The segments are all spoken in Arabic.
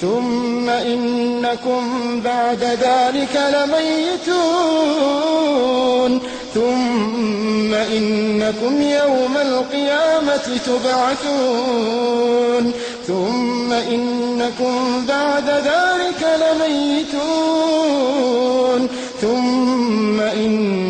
ثم إنكم بعد ذلك لميتون. ثم إنكم يوم القيامة تبعثون. ثم إنكم بعد ذلك لميتون. ثم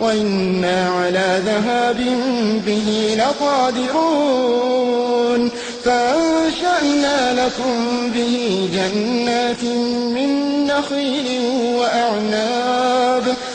وإنا على ذهاب به لقادرون. فأنشأنا لكم به جنات من نخيل وأعناب.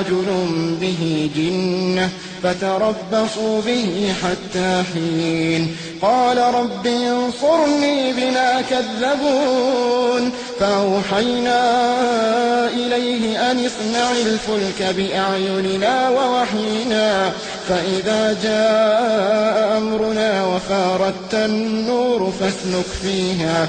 رجل به جنة فتربصوا به حتى حين. قال رب انصرني بما كذبون. فأوحينا إليه أن اصنع الفلك بأعيننا ووحينا. فإذا جاء أمرنا وفاردت النور فاسلك فيها.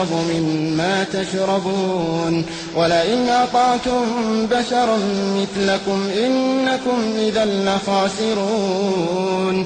مما تشربون. ولئن أطعتم بشرا مثلكم إنكم إذا لخاسرون.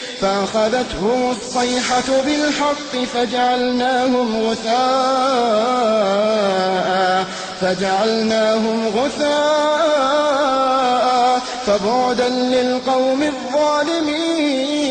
فأخذتهم الصيحة بالحق فجعلناهم غثاء فجعلناهم غثاء فبعدا للقوم الظالمين.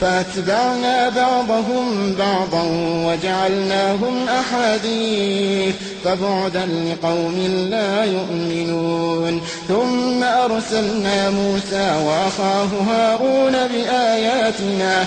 فأتبعنا بعضهم بعضا وجعلناهم أحاديث فبعدا لقوم لا يؤمنون. ثم أرسلنا موسى وأخاه هارون بآياتنا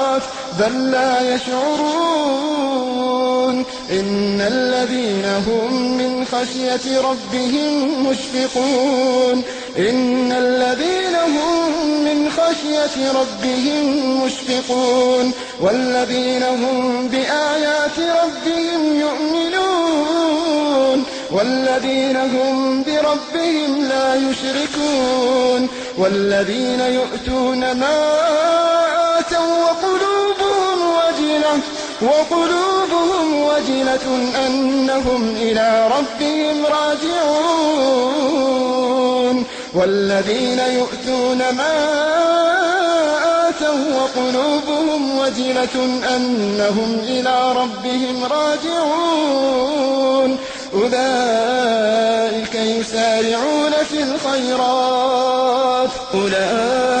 بل لا يشعرون إن الذين هم من خشية ربهم مشفقون إن الذين هم من خشية ربهم مشفقون والذين هم بآيات ربهم يؤمنون والذين هم بربهم لا يشركون والذين يؤتون ما وقلوبهم وجلة أنهم إلى ربهم راجعون والذين يؤتون ما آتوا وقلوبهم وجلة أنهم إلى ربهم راجعون أولئك يسارعون في الخيرات أولئك